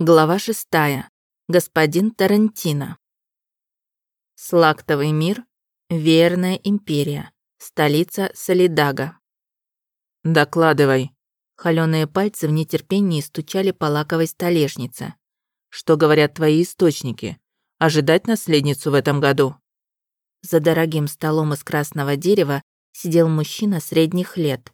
Глава шестая. Господин Тарантино. Слактовый мир. Верная империя. Столица Солидага. «Докладывай». Холёные пальцы в нетерпении стучали по лаковой столешнице. «Что говорят твои источники? Ожидать наследницу в этом году?» За дорогим столом из красного дерева сидел мужчина средних лет.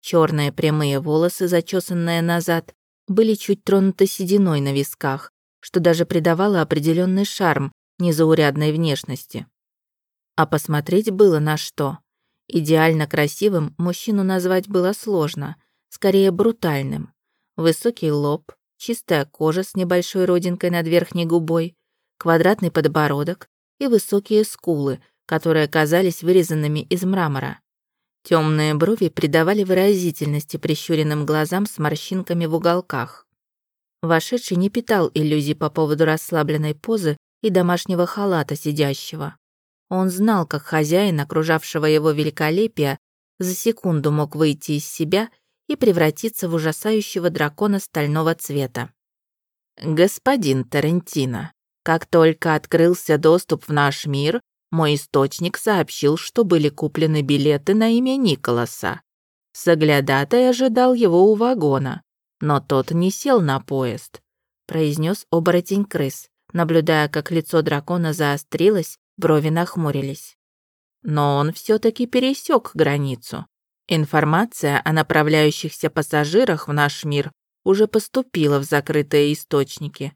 Черные прямые волосы, зачесанные назад, были чуть тронуты сединой на висках, что даже придавало определенный шарм незаурядной внешности. А посмотреть было на что. Идеально красивым мужчину назвать было сложно, скорее брутальным. Высокий лоб, чистая кожа с небольшой родинкой над верхней губой, квадратный подбородок и высокие скулы, которые казались вырезанными из мрамора. Темные брови придавали выразительности прищуренным глазам с морщинками в уголках. Вошедший не питал иллюзий по поводу расслабленной позы и домашнего халата сидящего. Он знал, как хозяин, окружавшего его великолепия, за секунду мог выйти из себя и превратиться в ужасающего дракона стального цвета. «Господин Тарантино, как только открылся доступ в наш мир, мой источник сообщил, что были куплены билеты на имя Николаса. Соглядатай ожидал его у вагона, но тот не сел на поезд, произнес оборотень крыс, наблюдая, как лицо дракона заострилось, брови нахмурились. Но он все-таки пересек границу. Информация о направляющихся пассажирах в наш мир уже поступила в закрытые источники.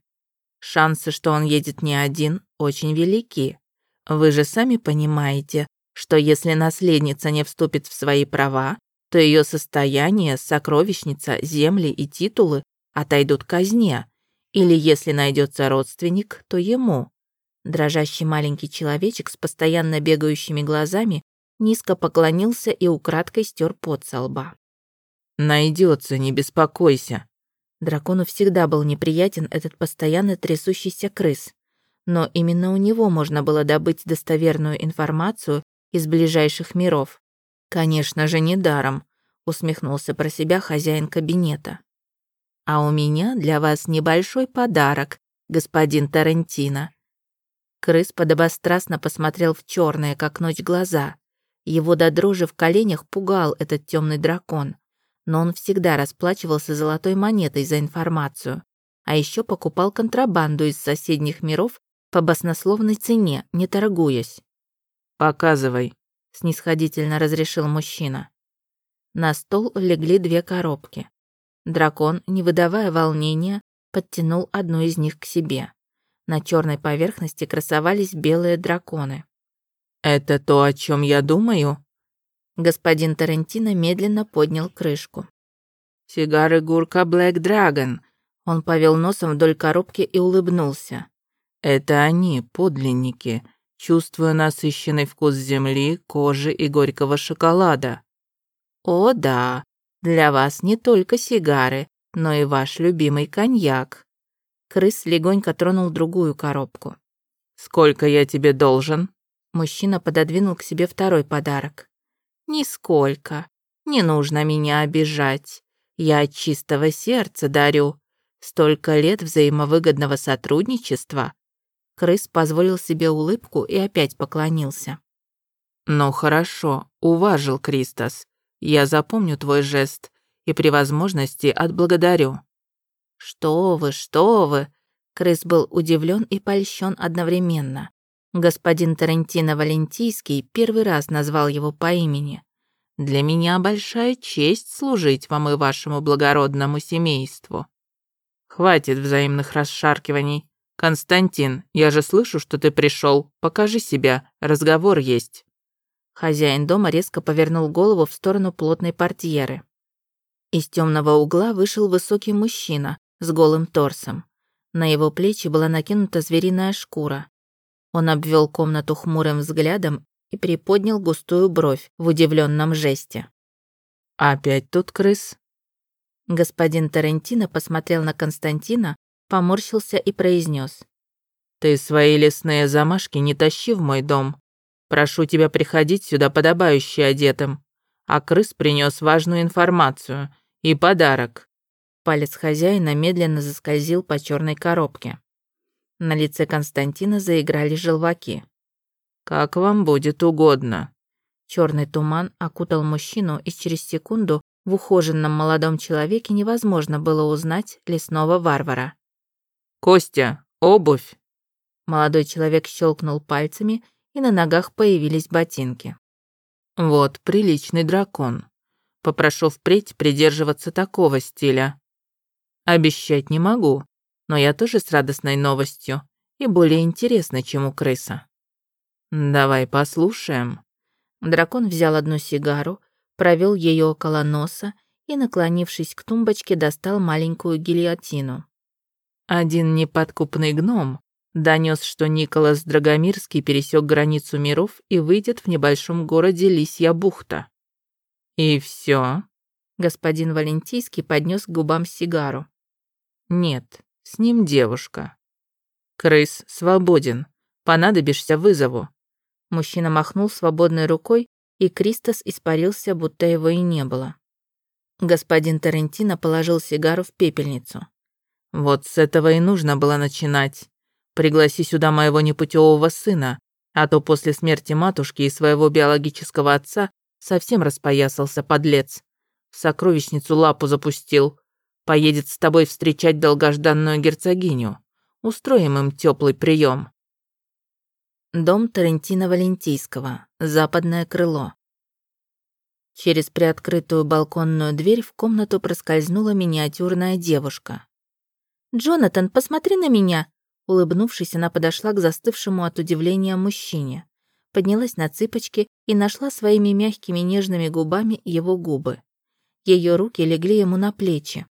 Шансы, что он едет не один, очень велики. Вы же сами понимаете, что если наследница не вступит в свои права, то ее состояние, сокровищница, земли и титулы отойдут казне, или если найдется родственник, то ему. Дрожащий маленький человечек с постоянно бегающими глазами низко поклонился и украдкой стер пот со лба. «Найдется, не беспокойся». Дракону всегда был неприятен этот постоянно трясущийся крыс но именно у него можно было добыть достоверную информацию из ближайших миров. Конечно же, не даром, усмехнулся про себя хозяин кабинета. А у меня для вас небольшой подарок, господин Тарантино. Крыс подобострастно посмотрел в черные, как ночь, глаза. Его до дрожи в коленях пугал этот темный дракон, но он всегда расплачивался золотой монетой за информацию, а еще покупал контрабанду из соседних миров по баснословной цене, не торгуясь. «Показывай», — снисходительно разрешил мужчина. На стол легли две коробки. Дракон, не выдавая волнения, подтянул одну из них к себе. На черной поверхности красовались белые драконы. «Это то, о чем я думаю?» Господин Тарантино медленно поднял крышку. «Сигары Гурка Блэк Драгон». Он повел носом вдоль коробки и улыбнулся. Это они, подлинники. Чувствую насыщенный вкус земли, кожи и горького шоколада. О да, для вас не только сигары, но и ваш любимый коньяк. Крыс легонько тронул другую коробку. «Сколько я тебе должен?» Мужчина пододвинул к себе второй подарок. «Нисколько. Не нужно меня обижать. Я от чистого сердца дарю. Столько лет взаимовыгодного сотрудничества Крыс позволил себе улыбку и опять поклонился. «Ну хорошо, уважил, Кристос. Я запомню твой жест и при возможности отблагодарю». «Что вы, что вы!» Крыс был удивлен и польщен одновременно. Господин Тарантино Валентийский первый раз назвал его по имени. «Для меня большая честь служить вам и вашему благородному семейству». «Хватит взаимных расшаркиваний. «Константин, я же слышу, что ты пришел. Покажи себя, разговор есть». Хозяин дома резко повернул голову в сторону плотной портьеры. Из темного угла вышел высокий мужчина с голым торсом. На его плечи была накинута звериная шкура. Он обвел комнату хмурым взглядом и приподнял густую бровь в удивленном жесте. «Опять тут крыс?» Господин Тарантино посмотрел на Константина, поморщился и произнес: «Ты свои лесные замашки не тащи в мой дом. Прошу тебя приходить сюда подобающе одетым. А крыс принес важную информацию и подарок. Палец хозяина медленно заскользил по черной коробке. На лице Константина заиграли желваки. «Как вам будет угодно». Черный туман окутал мужчину, и через секунду в ухоженном молодом человеке невозможно было узнать лесного варвара. «Костя, обувь!» Молодой человек щелкнул пальцами, и на ногах появились ботинки. «Вот, приличный дракон. Попрошу впредь придерживаться такого стиля. Обещать не могу, но я тоже с радостной новостью и более интересной, чем у крыса. Давай послушаем». Дракон взял одну сигару, провел ее около носа и, наклонившись к тумбочке, достал маленькую гильотину. Один неподкупный гном донес, что Николас Драгомирский пересек границу миров и выйдет в небольшом городе Лисья бухта. И все. Господин Валентийский поднес к губам сигару. Нет, с ним девушка. Крыс свободен. Понадобишься вызову. Мужчина махнул свободной рукой, и Кристос испарился, будто его и не было. Господин Тарантино положил сигару в пепельницу. «Вот с этого и нужно было начинать. Пригласи сюда моего непутевого сына, а то после смерти матушки и своего биологического отца совсем распоясался подлец. В сокровищницу лапу запустил. Поедет с тобой встречать долгожданную герцогиню. Устроим им теплый прием. Дом Тарантино Валентийского. Западное крыло. Через приоткрытую балконную дверь в комнату проскользнула миниатюрная девушка. «Джонатан, посмотри на меня!» Улыбнувшись, она подошла к застывшему от удивления мужчине, поднялась на цыпочки и нашла своими мягкими нежными губами его губы. Ее руки легли ему на плечи.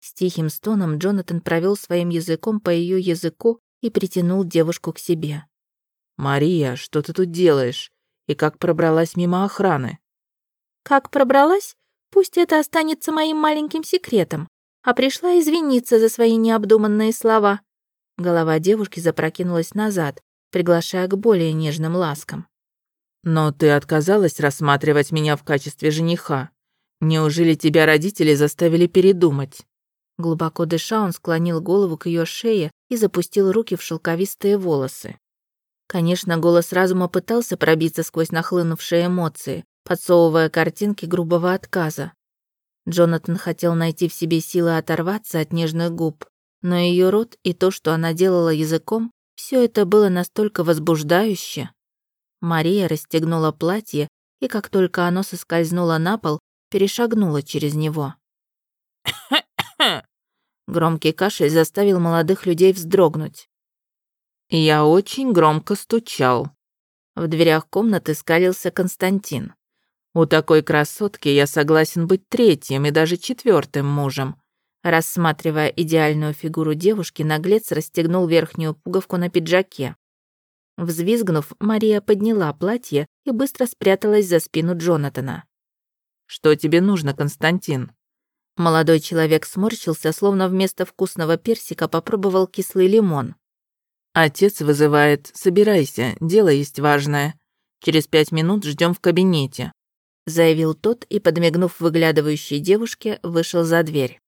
С тихим стоном Джонатан провел своим языком по ее языку и притянул девушку к себе. «Мария, что ты тут делаешь? И как пробралась мимо охраны?» «Как пробралась? Пусть это останется моим маленьким секретом. А пришла извиниться за свои необдуманные слова». Голова девушки запрокинулась назад, приглашая к более нежным ласкам. «Но ты отказалась рассматривать меня в качестве жениха. Неужели тебя родители заставили передумать?» Глубоко дыша, он склонил голову к ее шее и запустил руки в шелковистые волосы. Конечно, голос разума пытался пробиться сквозь нахлынувшие эмоции, подсовывая картинки грубого отказа. Джонатан хотел найти в себе силы оторваться от нежных губ, но ее рот и то, что она делала языком, все это было настолько возбуждающе. Мария расстегнула платье, и как только оно соскользнуло на пол, перешагнула через него. Громкий кашель заставил молодых людей вздрогнуть. «Я очень громко стучал». В дверях комнаты скалился Константин. «У такой красотки я согласен быть третьим и даже четвертым мужем». Рассматривая идеальную фигуру девушки, наглец расстегнул верхнюю пуговку на пиджаке. Взвизгнув, Мария подняла платье и быстро спряталась за спину Джонатана. «Что тебе нужно, Константин?» Молодой человек сморщился, словно вместо вкусного персика попробовал кислый лимон. «Отец вызывает. Собирайся, дело есть важное. Через пять минут ждем в кабинете», заявил тот и, подмигнув выглядывающей девушке, вышел за дверь.